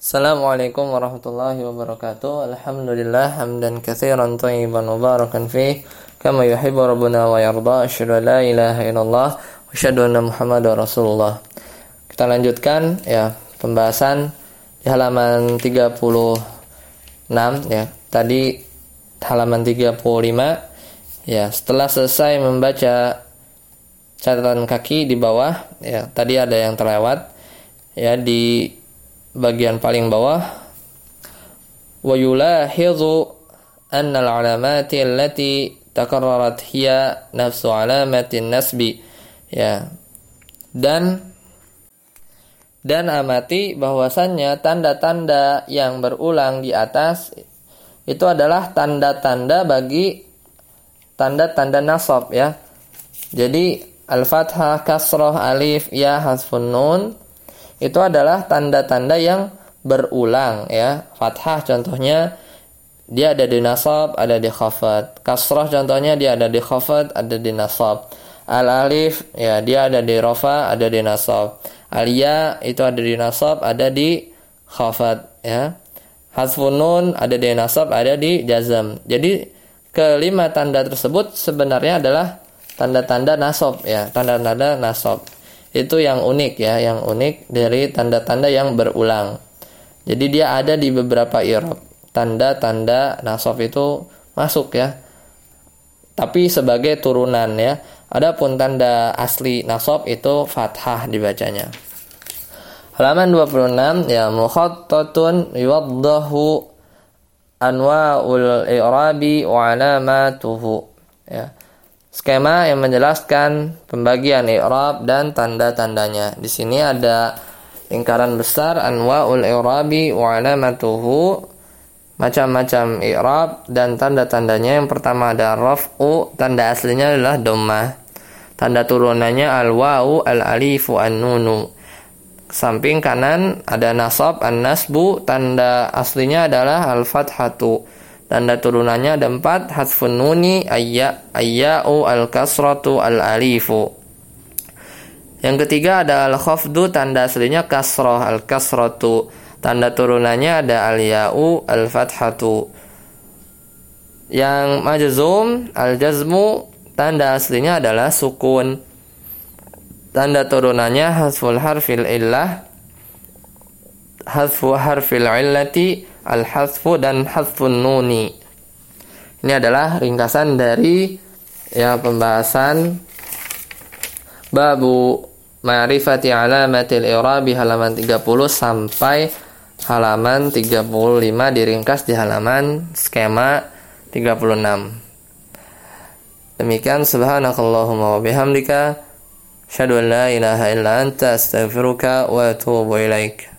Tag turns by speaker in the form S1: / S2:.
S1: Assalamualaikum warahmatullahi wabarakatuh. Alhamdulillah hamdan katsiran thayyiban mubarakan fih kama yuhibbu rabbuna wa yarda. Asyhadu an la ilaha illallah wa asyhadu anna Muhammadar Rasulullah. Kita lanjutkan ya pembahasan di halaman 36 ya. Tadi halaman 35 ya setelah selesai membaca catatan kaki di bawah ya tadi ada yang terlewat ya di bagian paling bawah. Wa yulahidhu anna al-alamati allati takarrarat hiya nafsu alamatin nasbi. Ya. Dan dan amati bahwasannya tanda-tanda yang berulang di atas itu adalah tanda-tanda bagi tanda-tanda nasab ya. Jadi al-fathah, kasroh, alif, ya, hasfun nun itu adalah tanda-tanda yang berulang ya. Fathah contohnya dia ada di nasab, ada di khafat. Kasrah contohnya dia ada di khafat, ada di nasab. Al alif ya dia ada di rofa, ada di nasab. Al ya itu ada di nasab, ada di khafat ya. Hasfun nun ada di nasab, ada di jazam. Jadi kelima tanda tersebut sebenarnya adalah tanda-tanda nasab ya, tanda-tanda nasab. Itu yang unik ya, yang unik dari tanda-tanda yang berulang. Jadi dia ada di beberapa irob. Tanda-tanda nasab itu masuk ya. Tapi sebagai turunan ya. Adapun tanda asli nasab itu fathah dibacanya. Halaman 26 ya mukhattatun yuwaddahu anwa'ul i'rabi wa alamatuhu ya skema yang menjelaskan pembagian i'rab dan tanda-tandanya. Di sini ada lingkaran besar anwaul i'rabi wa alamatuhu macam-macam i'rab dan tanda-tandanya. Yang pertama ada raf'u, tanda aslinya adalah dhammah. Tanda turunannya al-wa'u, al-alifu, an-nunu. Samping kanan ada nasab, an-nasbu, tanda aslinya adalah al-fathatu Tanda turunannya ada empat, hasfun nuni, ayya, ayya'u, al-kasratu, al-alifu. Yang ketiga ada al-khafdu, tanda aslinya kasroh, al-kasratu. Tanda turunannya ada al-ya'u, al-fathatu. Yang majzum, al-jazmu, tanda aslinya adalah sukun. Tanda turunannya hasful harfil illah, hasfu harfil illati, al-hasfu dan hasfun nuni. Ini adalah ringkasan dari ya pembahasan babu ma'rifati alamatil i'rabi halaman 30 sampai halaman 35 diringkas di halaman skema 36. Demikian subhanakallahumma wa bihamdika asyhadu la ilaha illa anta astaghfiruka wa atubu ilaika.